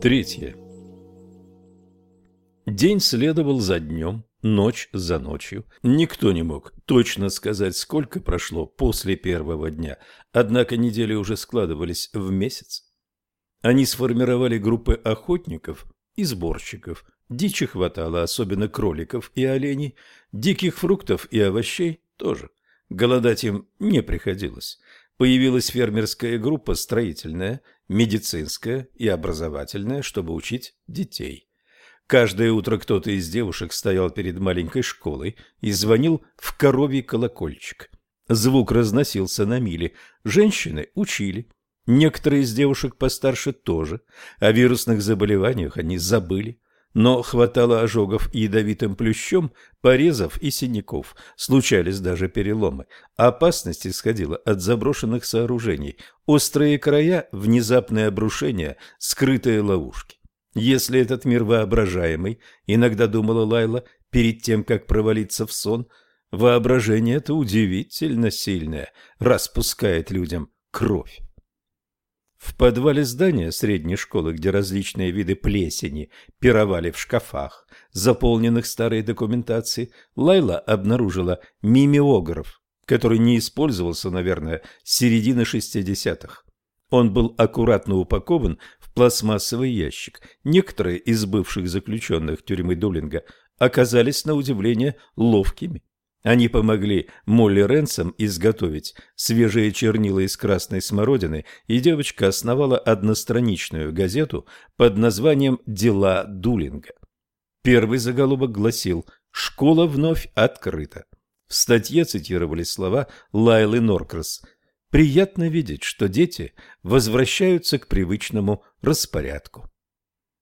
Третье. День следовал за днем, ночь за ночью. Никто не мог точно сказать, сколько прошло после первого дня, однако недели уже складывались в месяц. Они сформировали группы охотников и сборщиков. Дичи хватало, особенно кроликов и оленей, диких фруктов и овощей тоже. Голодать им не приходилось. Появилась фермерская группа строительная, медицинская и образовательная, чтобы учить детей. Каждое утро кто-то из девушек стоял перед маленькой школой и звонил в коровий колокольчик. Звук разносился на мили. Женщины учили. Некоторые из девушек постарше тоже. О вирусных заболеваниях они забыли но хватало ожогов ядовитым плющом, порезов и синяков, случались даже переломы. Опасность исходила от заброшенных сооружений, острые края, внезапное обрушение, скрытые ловушки. Если этот мир воображаемый, иногда думала Лайла, перед тем, как провалиться в сон, воображение это удивительно сильное, распускает людям кровь. В подвале здания средней школы, где различные виды плесени пировали в шкафах, заполненных старой документацией, Лайла обнаружила мимеограф, который не использовался, наверное, с середины шестидесятых. Он был аккуратно упакован в пластмассовый ящик. Некоторые из бывших заключенных тюрьмы Дулинга оказались на удивление ловкими. Они помогли Молли Ренсом изготовить свежие чернила из красной смородины, и девочка основала одностраничную газету под названием «Дела Дулинга». Первый заголовок гласил «Школа вновь открыта». В статье цитировались слова Лайлы Норкрас «Приятно видеть, что дети возвращаются к привычному распорядку».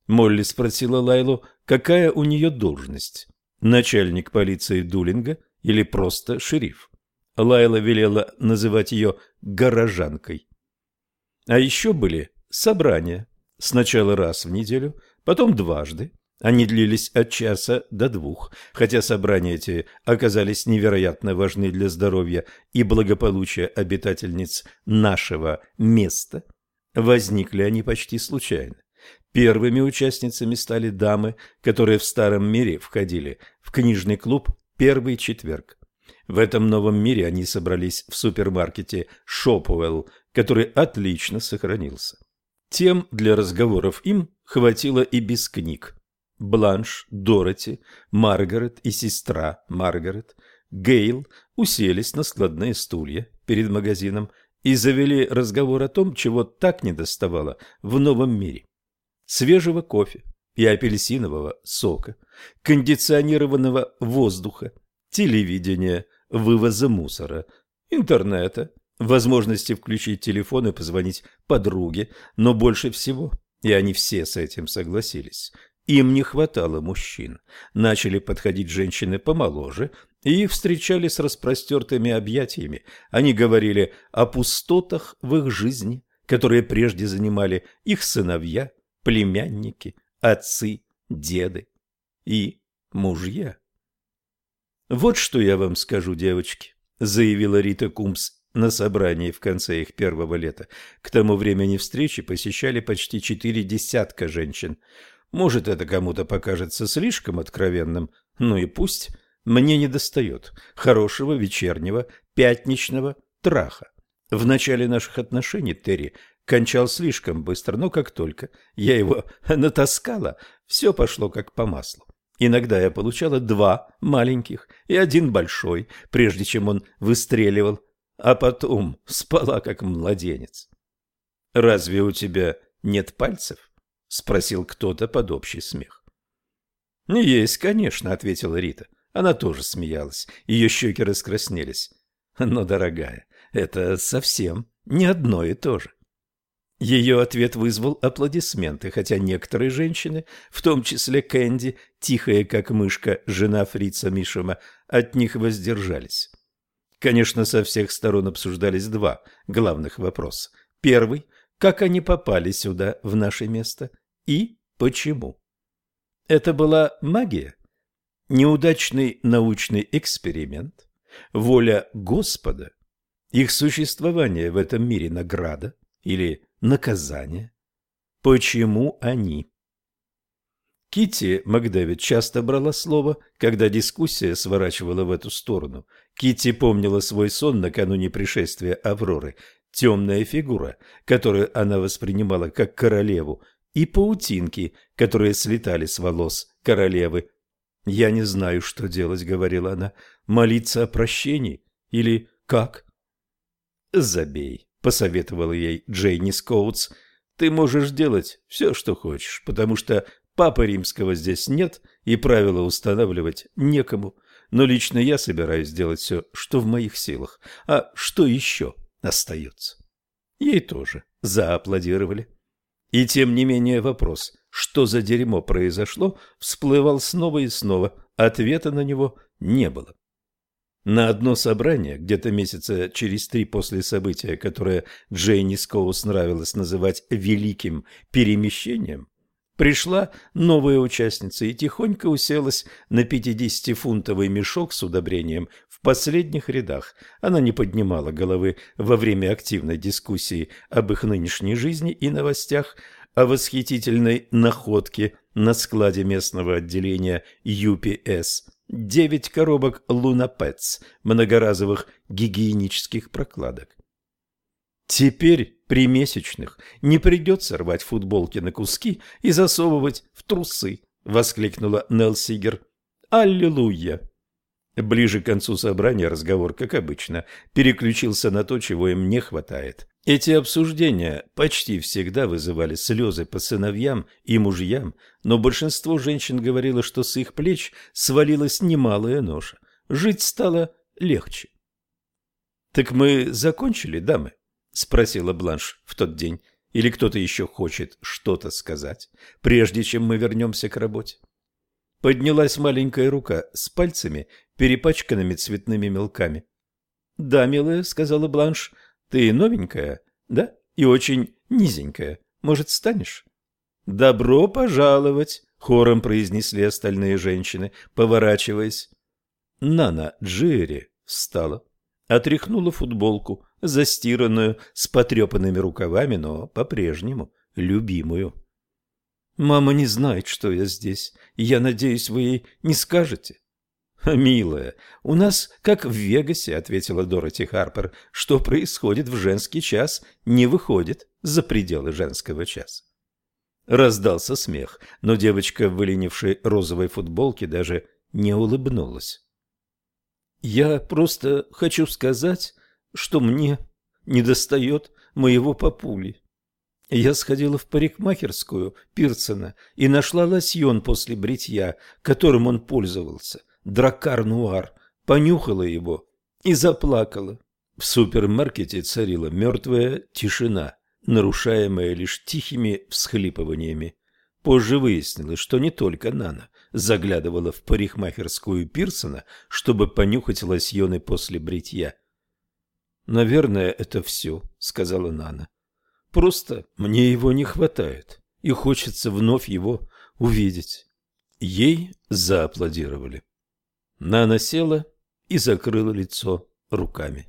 Молли спросила Лайлу, какая у нее должность. Начальник полиции Дулинга – или просто шериф. Лайла велела называть ее «горожанкой». А еще были собрания, сначала раз в неделю, потом дважды. Они длились от часа до двух, хотя собрания эти оказались невероятно важны для здоровья и благополучия обитательниц нашего места. Возникли они почти случайно. Первыми участницами стали дамы, которые в старом мире входили в книжный клуб первый четверг. В этом новом мире они собрались в супермаркете Шопуэлл, который отлично сохранился. Тем для разговоров им хватило и без книг. Бланш, Дороти, Маргарет и сестра Маргарет, Гейл уселись на складные стулья перед магазином и завели разговор о том, чего так недоставало в новом мире. Свежего кофе, и апельсинового сока, кондиционированного воздуха, телевидения, вывоза мусора, интернета, возможности включить телефон и позвонить подруге, но больше всего, и они все с этим согласились, им не хватало мужчин. Начали подходить женщины помоложе, и их встречали с распростертыми объятиями. Они говорили о пустотах в их жизни, которые прежде занимали их сыновья, племянники, отцы, деды и мужья. «Вот что я вам скажу, девочки», — заявила Рита Кумс на собрании в конце их первого лета. К тому времени встречи посещали почти четыре десятка женщин. Может, это кому-то покажется слишком откровенным, ну и пусть. Мне не достает хорошего вечернего пятничного траха. В начале наших отношений Терри кончал слишком быстро, но как только я его натаскала, все пошло как по маслу. Иногда я получала два маленьких и один большой, прежде чем он выстреливал, а потом спала как младенец. «Разве у тебя нет пальцев?» — спросил кто-то под общий смех. «Есть, конечно», — ответила Рита. Она тоже смеялась, ее щеки раскраснелись. «Но, дорогая, это совсем не одно и то же. Ее ответ вызвал аплодисменты, хотя некоторые женщины, в том числе Кэнди, тихая как мышка, жена фрица Мишема, от них воздержались. Конечно, со всех сторон обсуждались два главных вопроса. Первый – как они попали сюда, в наше место, и почему. Это была магия? Неудачный научный эксперимент? Воля Господа? Их существование в этом мире награда или наказание? Почему они? Кити Макдэвид часто брала слово, когда дискуссия сворачивала в эту сторону. Кити помнила свой сон накануне пришествия Авроры, темная фигура, которую она воспринимала как королеву, и паутинки, которые слетали с волос королевы. «Я не знаю, что делать», — говорила она, — «молиться о прощении или как?» «Забей», — посоветовала ей Джейни Скоутс, — «ты можешь делать все, что хочешь, потому что Папы римского здесь нет, и правила устанавливать некому. Но лично я собираюсь сделать все, что в моих силах. А что еще остается? Ей тоже зааплодировали. И тем не менее вопрос, что за дерьмо произошло, всплывал снова и снова. Ответа на него не было. На одно собрание, где-то месяца через три после события, которое Джейни Скоус нравилось называть «великим перемещением», Пришла новая участница и тихонько уселась на пятидесятифунтовый мешок с удобрением в последних рядах. Она не поднимала головы во время активной дискуссии об их нынешней жизни и новостях, о восхитительной находке на складе местного отделения UPS. Девять коробок Лунапетс, многоразовых гигиенических прокладок. Теперь при месячных не придется рвать футболки на куски и засовывать в трусы, воскликнула Нелсигер. Аллилуйя! Ближе к концу собрания разговор, как обычно, переключился на то, чего им не хватает. Эти обсуждения почти всегда вызывали слезы по сыновьям и мужьям, но большинство женщин говорило, что с их плеч свалилась немалая ноша. Жить стало легче. «Так мы закончили, дамы?» Спросила Бланш в тот день. Или кто-то еще хочет что-то сказать, прежде чем мы вернемся к работе? Поднялась маленькая рука с пальцами, перепачканными цветными мелками. «Да, милая», — сказала Бланш, — «ты новенькая, да? И очень низенькая. Может, станешь?» «Добро пожаловать», — хором произнесли остальные женщины, поворачиваясь. Нана Джерри встала, отряхнула футболку, застиранную, с потрепанными рукавами, но по-прежнему любимую. «Мама не знает, что я здесь, я надеюсь, вы ей не скажете». «Милая, у нас, как в Вегасе», — ответила Дороти Харпер, — «что происходит в женский час, не выходит за пределы женского часа». Раздался смех, но девочка выленившей розовой футболке даже не улыбнулась. «Я просто хочу сказать, что мне недостает моего папули. Я сходила в парикмахерскую Пирсона и нашла лосьон после бритья, которым он пользовался, дракар-нуар, понюхала его и заплакала. В супермаркете царила мертвая тишина, нарушаемая лишь тихими всхлипываниями. Позже выяснилось, что не только Нана заглядывала в парикмахерскую Пирсона, чтобы понюхать лосьоны после бритья. «Наверное, это все», — сказала Нана. «Просто мне его не хватает, и хочется вновь его увидеть». Ей зааплодировали. Нана села и закрыла лицо руками.